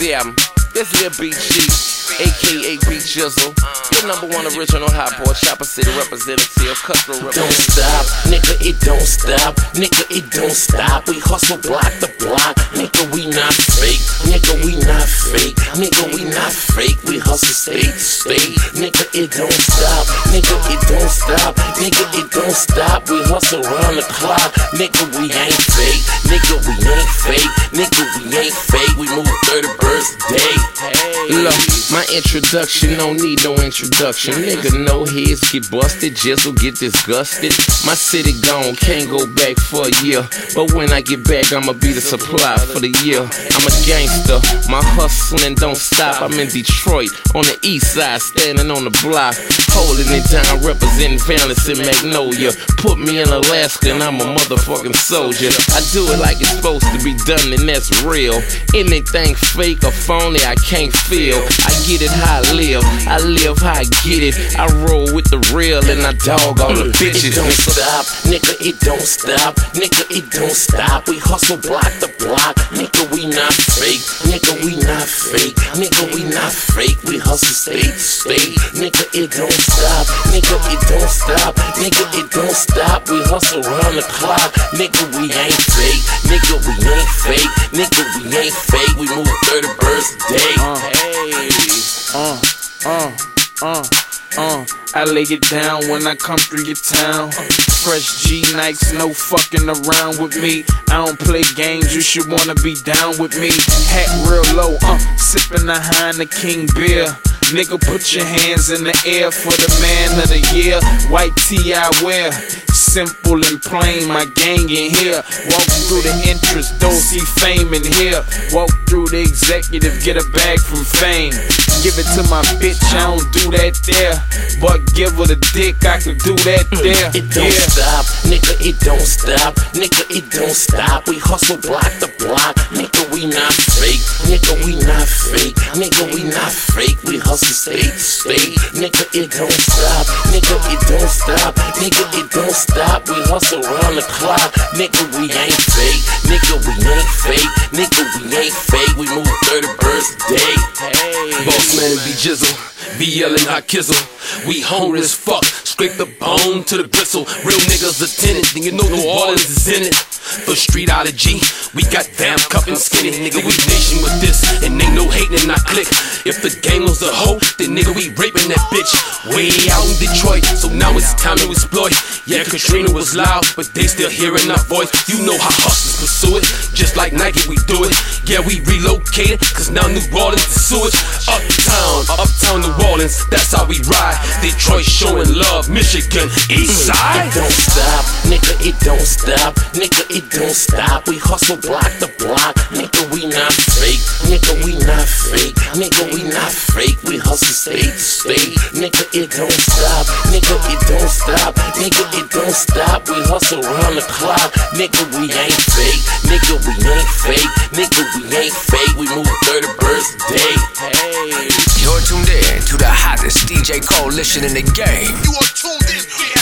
yeah, this Lil BG aka B Jizzle. The number one original hot boy, Chopper City representative, cutthroat representative. Don't stop, nigga, it don't stop. Nigga, it don't stop. We hustle block the block. Nigga, we not fake. Nigga, we not fake. Nigga, not fake. We hustle state to state. Nigga, it don't stop. Nigga, it don't stop. Nigga, it don't stop. We hustle around the clock. Nigga, we ain't fake. Nigga, we ain't fake. Nigga, we ain't fake. We move 30 birds a day. Look, my introduction don't need no introduction. Nigga, no heads get busted, jizzle get disgusted. My city gone, can't go back for a year. But when I get back, I'ma be the supply for the year. I'm a gangster, my hustling don't stop. I'm in Detroit, on the east side, standing on the block, holding it down, representing Valence and Magnolia. Put me in Alaska and I'm a motherfucking soldier. I do it like it's supposed to be done, and that's real. Anything fake or phony, I can't feel. I get get it how I live. I live how I get it. I roll with the real and I dog all the bitches. It don't stop, nigga, it don't stop. Nigga, it don't stop. We hustle block the block. Nigga, we not fake. Nigga, we not fake. Nigga, we not fake. We hustle state to state. Nigga, it don't stop. Nigga, it don't stop. Nigga, it don't stop. We hustle around the clock. Nigga, we ain't fake. Nigga, we ain't fake. Nigga, we ain't fake. We move 30 birds a day. Uh, hey. Uh, uh, uh, uh. I lay it down when I come through your town. Fresh G Nikes, no fucking around with me. I don't play games, you should wanna be down with me. Hat real low, uh, sipping the Heineken beer. Nigga, put your hands in the air for the man of the year. White tee I wear. Simple and plain, my gang in here. Walk through the entrance, don't see fame in here. Walk through the executive, get a bag from fame. Give it to my bitch, I don't do that there. But give her the dick, I can do that hmm, there. It don't yeah. stop, nigga, it don't stop. Nigga, it don't stop. We hustle block the block. Nigga, we not fake. Nigga, we not fake. Nigga, we not fake. We hustle state to state. Nigga, it don't stop. Nigga, it don't stop. Nigga, it don't stop. We hustle around the clock. Nigga, we ain't fake. Nigga, we ain't fake. Nigga, we ain't fake. We move 30 birds a day. Hey. Boss man be jizzle. VL and hot kizzle. We hungry as fuck. Scrape the bone to the bristle. Real niggas attendant. And you know New Orleans is in it. First street out. We got damn cup and skinny. Nigga, we nation with this. And ain't no hating in our click. If the game was a hoe, then nigga, we raping that bitch. Way out in Detroit. So now it's time to exploit. Yeah, Katrina was loud, but they still hearing our voice. You know how hustlers pursue it. Just like Nike, we do it. Yeah, we relocated. Cause now New Orleans is sewage. Uptown, uptown New Orleans. That's how we ride. Detroit showing love. Michigan, east mm, side. It don't stop, nigga, it don't stop. Nigga, it don't stop. We hustle block the block. Nigga, we not fake. Nigga, we not fake. Nigga, we not fake. We hustle state to state. Nigga, it don't stop. Nigga, it don't stop. Nigga, it don't stop. We hustle around the clock. Nigga, we ain't fake. Nigga, we ain't fake. Nigga, we ain't fake. We move 30 birds a day. DJ coalition in the game. You are tuned in,